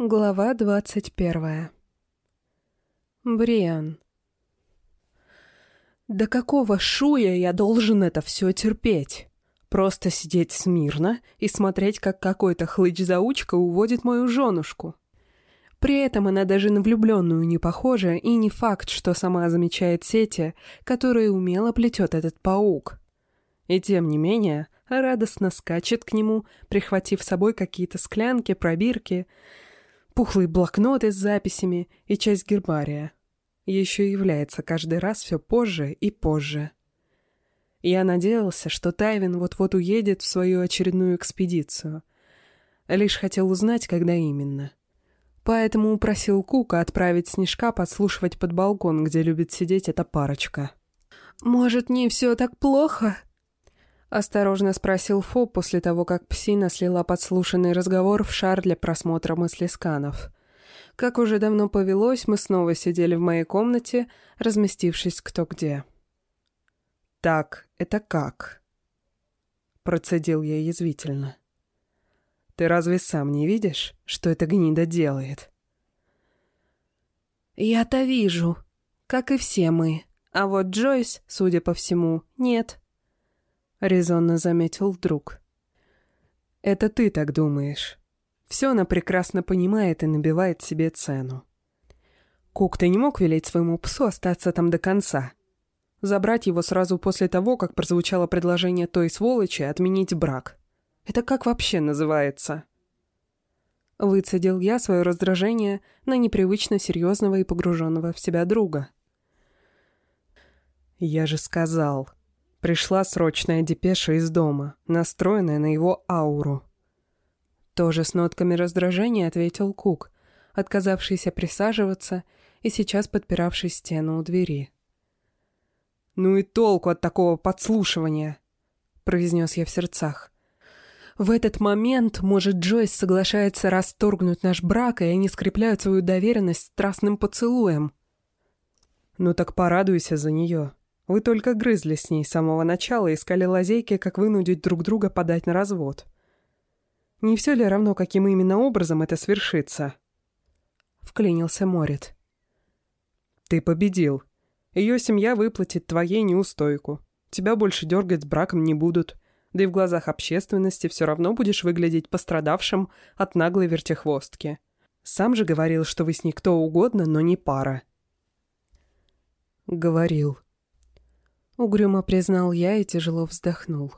Глава двадцать первая. Бриан. Да какого шуя я должен это все терпеть? Просто сидеть смирно и смотреть, как какой-то хлыч-заучка уводит мою женушку. При этом она даже на влюбленную не похожа, и не факт, что сама замечает сети, которые умело плетет этот паук. И тем не менее, радостно скачет к нему, прихватив с собой какие-то склянки, пробирки, пухлые блокноты с записями и часть гербария. Еще является каждый раз все позже и позже. Я надеялся, что Тайвин вот-вот уедет в свою очередную экспедицию. Лишь хотел узнать, когда именно. Поэтому упросил Кука отправить Снежка подслушивать под балкон, где любит сидеть эта парочка. «Может, не все так плохо?» Осторожно спросил Фо после того, как псина слила подслушанный разговор в шар для просмотра мыслесканов. Как уже давно повелось, мы снова сидели в моей комнате, разместившись кто где. «Так, это как?» Процедил я язвительно. «Ты разве сам не видишь, что эта гнида делает?» «Я-то вижу, как и все мы. А вот Джойс, судя по всему, нет». — резонно заметил друг. «Это ты так думаешь. Все она прекрасно понимает и набивает себе цену. Кук, ты не мог велеть своему псу остаться там до конца? Забрать его сразу после того, как прозвучало предложение той сволочи отменить брак. Это как вообще называется?» Выцедил я свое раздражение на непривычно серьезного и погруженного в себя друга. «Я же сказал», Пришла срочная депеша из дома, настроенная на его ауру. Тоже с нотками раздражения ответил Кук, отказавшийся присаживаться и сейчас подпиравший стену у двери. «Ну и толку от такого подслушивания!» — произнес я в сердцах. В этот момент, может, Джойс соглашается расторгнуть наш брак, и они скрепляют свою доверенность страстным поцелуем. «Ну так порадуйся за нее», вы только грызли с ней с самого начала искали лазейки, как вынудить друг друга подать на развод. Не все ли равно, каким именно образом это свершится?» Вклинился Морит. «Ты победил. Ее семья выплатит твоей неустойку. Тебя больше дергать с браком не будут. Да и в глазах общественности все равно будешь выглядеть пострадавшим от наглой вертихвостки. Сам же говорил, что вы с ней кто угодно, но не пара». «Говорил», Угрюмо признал я и тяжело вздохнул.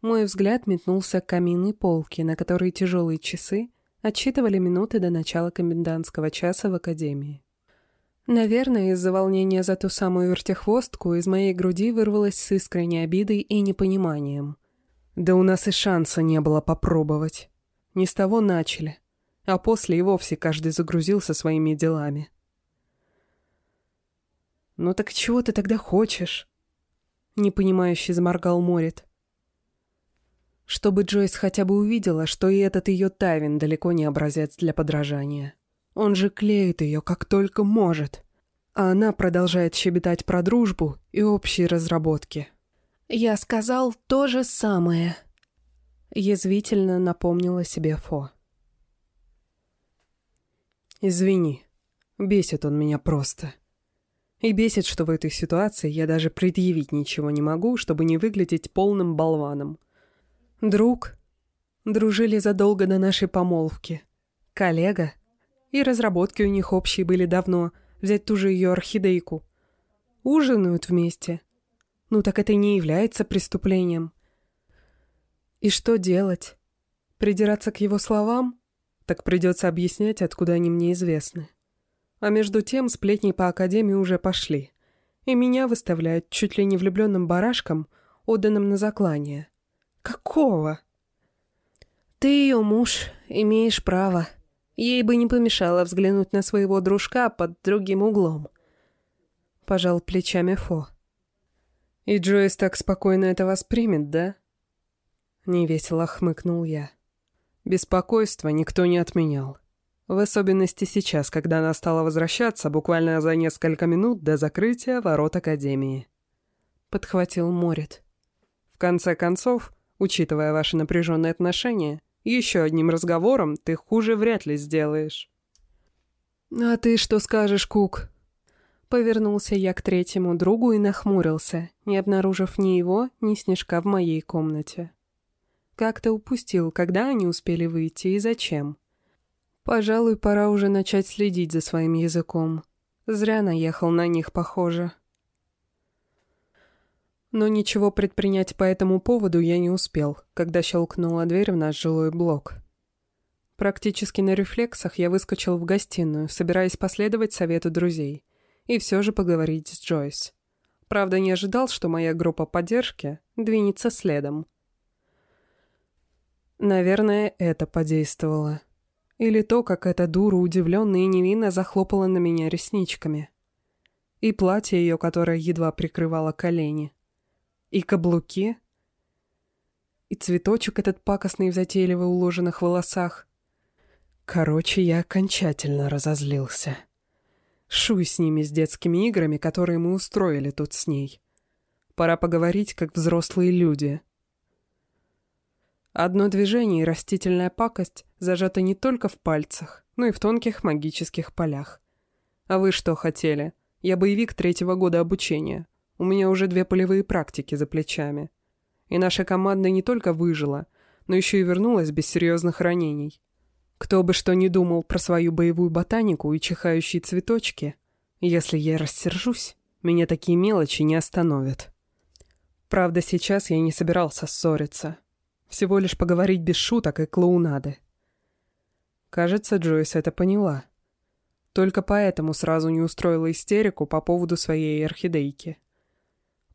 Мой взгляд метнулся к каминной полке, на которой тяжелые часы отсчитывали минуты до начала комендантского часа в академии. Наверное, из-за волнения за ту самую вертихвостку из моей груди вырвалось с искренней обидой и непониманием. Да у нас и шанса не было попробовать. Не с того начали, а после и вовсе каждый загрузился своими делами. «Ну так чего ты тогда хочешь?» Непонимающе заморгал Морит. Чтобы Джойс хотя бы увидела, что и этот ее Тавин далеко не образец для подражания. Он же клеит ее как только может. А она продолжает щебетать про дружбу и общие разработки. «Я сказал то же самое», — язвительно напомнила себе Фо. «Извини, бесит он меня просто», и бесит, что в этой ситуации я даже предъявить ничего не могу, чтобы не выглядеть полным болваном. Друг. Дружили задолго до нашей помолвки. Коллега. И разработки у них общие были давно. Взять ту же ее орхидейку. Ужинают вместе. Ну так это не является преступлением. И что делать? Придираться к его словам? Так придется объяснять, откуда они мне известны. А между тем сплетни по Академии уже пошли. И меня выставляют чуть ли не влюбленным барашком, отданным на заклание. Какого? Ты ее муж, имеешь право. Ей бы не помешало взглянуть на своего дружка под другим углом. Пожал плечами Фо. И Джойс так спокойно это воспримет, да? Невесело хмыкнул я. Беспокойство никто не отменял. В особенности сейчас, когда она стала возвращаться буквально за несколько минут до закрытия ворот Академии. Подхватил Морит. В конце концов, учитывая ваши напряженные отношения, Еще одним разговором ты хуже вряд ли сделаешь. «А ты что скажешь, Кук?» Повернулся я к третьему другу и нахмурился, не обнаружив ни его, ни снежка в моей комнате. Как-то упустил, когда они успели выйти и зачем. Пожалуй, пора уже начать следить за своим языком. Зря наехал на них, похоже. Но ничего предпринять по этому поводу я не успел, когда щелкнула дверь в наш жилой блок. Практически на рефлексах я выскочил в гостиную, собираясь последовать совету друзей. И все же поговорить с Джойс. Правда, не ожидал, что моя группа поддержки двинется следом. Наверное, это подействовало. Или то, как эта дура удивленно и невинно захлопала на меня ресничками. И платье ее, которое едва прикрывало колени. И каблуки. И цветочек этот пакостный в затейливо уложенных волосах. Короче, я окончательно разозлился. Шуй с ними, с детскими играми, которые мы устроили тут с ней. Пора поговорить, как взрослые люди. Одно движение и растительная пакость зажата не только в пальцах, но и в тонких магических полях. А вы что хотели? Я боевик третьего года обучения. У меня уже две полевые практики за плечами. И наша команда не только выжила, но еще и вернулась без серьезных ранений. Кто бы что ни думал про свою боевую ботанику и чихающие цветочки, если я рассержусь, меня такие мелочи не остановят. Правда, сейчас я не собирался ссориться. Всего лишь поговорить без шуток и клоунады. Кажется, Джойс это поняла. Только поэтому сразу не устроила истерику по поводу своей орхидейки.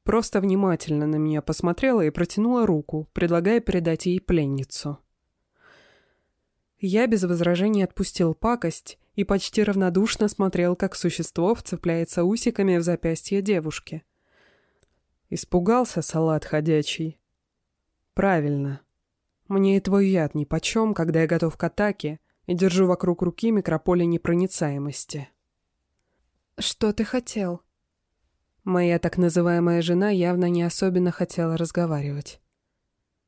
Просто внимательно на меня посмотрела и протянула руку, предлагая передать ей пленницу. Я без возражений отпустил пакость и почти равнодушно смотрел, как существо вцепляется усиками в запястье девушки. Испугался салат ходячий. Правильно. Мне и твой яд нипочем, когда я готов к атаке и держу вокруг руки микрополе непроницаемости. «Что ты хотел?» Моя так называемая жена явно не особенно хотела разговаривать.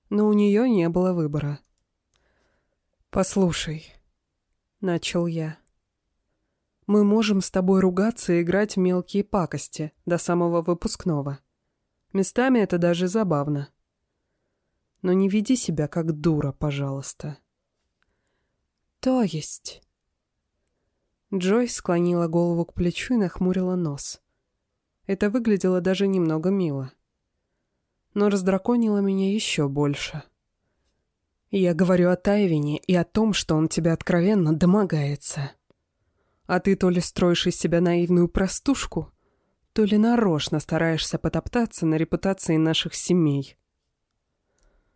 Но у нее не было выбора. «Послушай», — начал я, — «мы можем с тобой ругаться и играть в мелкие пакости до самого выпускного. Местами это даже забавно. Но не веди себя как дура, пожалуйста». «То есть...» Джойс склонила голову к плечу и нахмурила нос. Это выглядело даже немного мило. Но раздраконило меня еще больше. Я говорю о Тайвине и о том, что он тебя откровенно домогается. А ты то ли строишь из себя наивную простушку, то ли нарочно стараешься потоптаться на репутации наших семей.